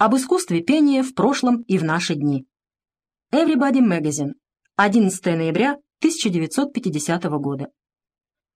об искусстве пения в прошлом и в наши дни. Everybody Magazine, 11 ноября 1950 года.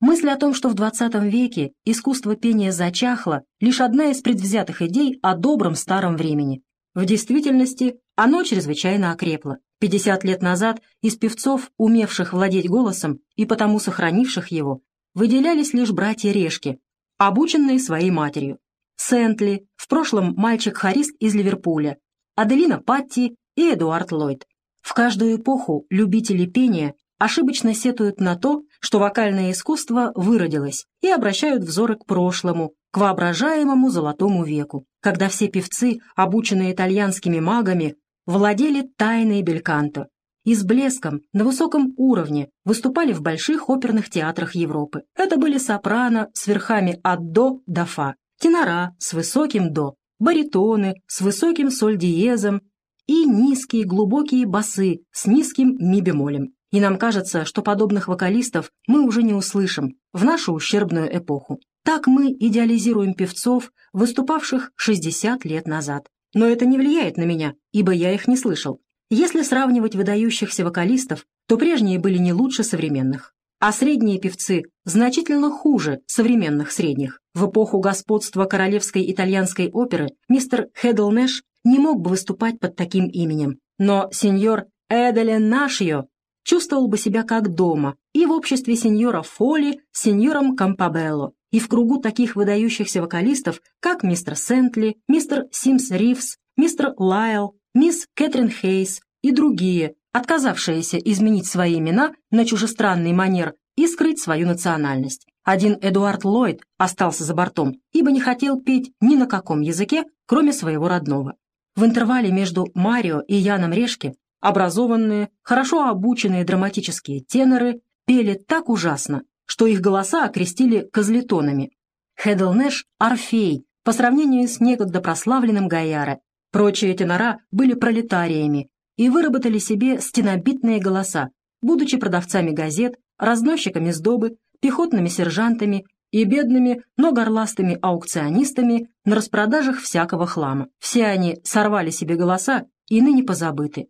Мысль о том, что в XX веке искусство пения зачахло, лишь одна из предвзятых идей о добром старом времени. В действительности оно чрезвычайно окрепло. 50 лет назад из певцов, умевших владеть голосом и потому сохранивших его, выделялись лишь братья Решки, обученные своей матерью. Сентли, в прошлом мальчик-хорист из Ливерпуля, Аделина Патти и Эдуард Ллойд. В каждую эпоху любители пения ошибочно сетуют на то, что вокальное искусство выродилось, и обращают взоры к прошлому, к воображаемому золотому веку, когда все певцы, обученные итальянскими магами, владели тайной бельканто и с блеском на высоком уровне выступали в больших оперных театрах Европы. Это были сопрано с верхами от до до фа, тенора с высоким до, баритоны с высоким соль-диезом и низкие глубокие басы с низким ми-бемолем. И нам кажется, что подобных вокалистов мы уже не услышим в нашу ущербную эпоху. Так мы идеализируем певцов, выступавших 60 лет назад. Но это не влияет на меня, ибо я их не слышал. Если сравнивать выдающихся вокалистов, то прежние были не лучше современных а средние певцы значительно хуже современных средних. В эпоху господства королевской итальянской оперы мистер Хедл Нэш не мог бы выступать под таким именем, но сеньор Эделен Нашио чувствовал бы себя как дома и в обществе сеньора Фоли сеньором Кампабелло, и в кругу таких выдающихся вокалистов, как мистер Сентли, мистер Симс Ривз, мистер Лайл, мисс Кэтрин Хейс и другие, отказавшиеся изменить свои имена на чужестранный манер и скрыть свою национальность. Один Эдуард Ллойд остался за бортом, ибо не хотел петь ни на каком языке, кроме своего родного. В интервале между Марио и Яном Решке образованные, хорошо обученные драматические теноры пели так ужасно, что их голоса окрестили козлетонами. Хедл Нэш — Орфей, по сравнению с некогда прославленным Гаяре. Прочие тенора были пролетариями, и выработали себе стенобитные голоса, будучи продавцами газет, разносчиками сдобы, пехотными сержантами и бедными, но горластыми аукционистами на распродажах всякого хлама. Все они сорвали себе голоса и ныне позабыты.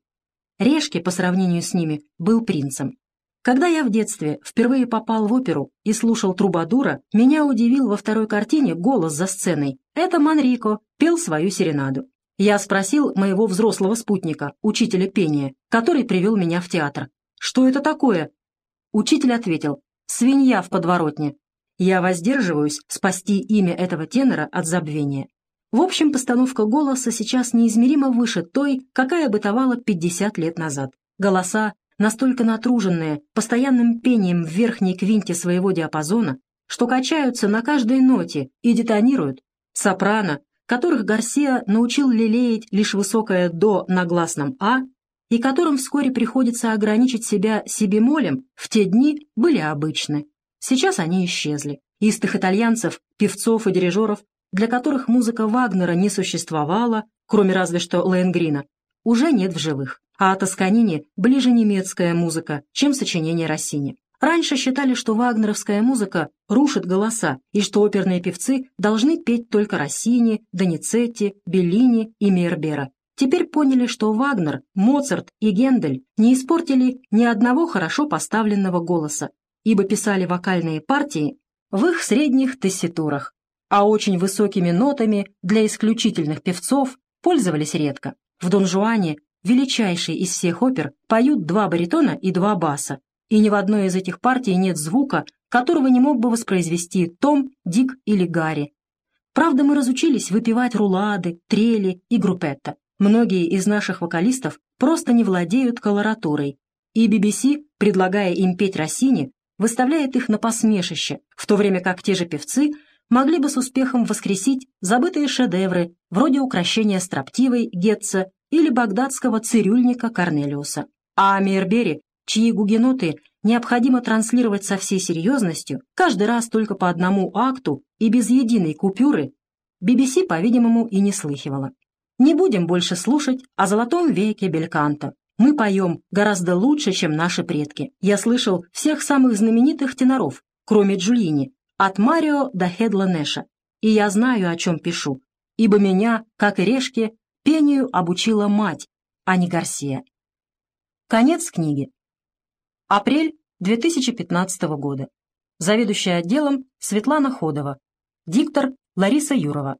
Решки, по сравнению с ними, был принцем. Когда я в детстве впервые попал в оперу и слушал Трубадура, меня удивил во второй картине голос за сценой. Это Манрико пел свою серенаду. Я спросил моего взрослого спутника, учителя пения, который привел меня в театр. «Что это такое?» Учитель ответил, «Свинья в подворотне». Я воздерживаюсь спасти имя этого тенора от забвения. В общем, постановка голоса сейчас неизмеримо выше той, какая бытовала 50 лет назад. Голоса, настолько натруженные постоянным пением в верхней квинте своего диапазона, что качаются на каждой ноте и детонируют. Сопрано, которых Гарсия научил лелеять лишь высокое «до» на гласном «а», и которым вскоре приходится ограничить себя себемолем, в те дни были обычны. Сейчас они исчезли. Истых итальянцев, певцов и дирижеров, для которых музыка Вагнера не существовала, кроме разве что Лэнгрина, уже нет в живых. А о Тосканине ближе немецкая музыка, чем сочинение Россини. Раньше считали, что вагнеровская музыка рушит голоса, и что оперные певцы должны петь только Россини, Доницетти, Беллини и Мейербера. Теперь поняли, что Вагнер, Моцарт и Гендель не испортили ни одного хорошо поставленного голоса, ибо писали вокальные партии в их средних тесситурах, а очень высокими нотами для исключительных певцов пользовались редко. В «Дон Жуане», величайший из всех опер, поют два баритона и два баса, и ни в одной из этих партий нет звука, которого не мог бы воспроизвести Том, Дик или Гарри. Правда, мы разучились выпивать рулады, трели и группетто. Многие из наших вокалистов просто не владеют колоратурой, и BBC, предлагая им петь Россини, выставляет их на посмешище, в то время как те же певцы могли бы с успехом воскресить забытые шедевры вроде украшения строптивой Гетца или багдадского цирюльника Корнелиуса. А Мейербери чьи гугеноты необходимо транслировать со всей серьезностью, каждый раз только по одному акту и без единой купюры, BBC, по-видимому, и не слыхивала. Не будем больше слушать о золотом веке Бельканто. Мы поем гораздо лучше, чем наши предки. Я слышал всех самых знаменитых теноров, кроме Джулини, от Марио до Хедла Нэша. И я знаю, о чем пишу, ибо меня, как и решки, Пению обучила мать, а не Гарсия. Конец книги. Апрель 2015 года. Заведующая отделом Светлана Ходова. Диктор Лариса Юрова.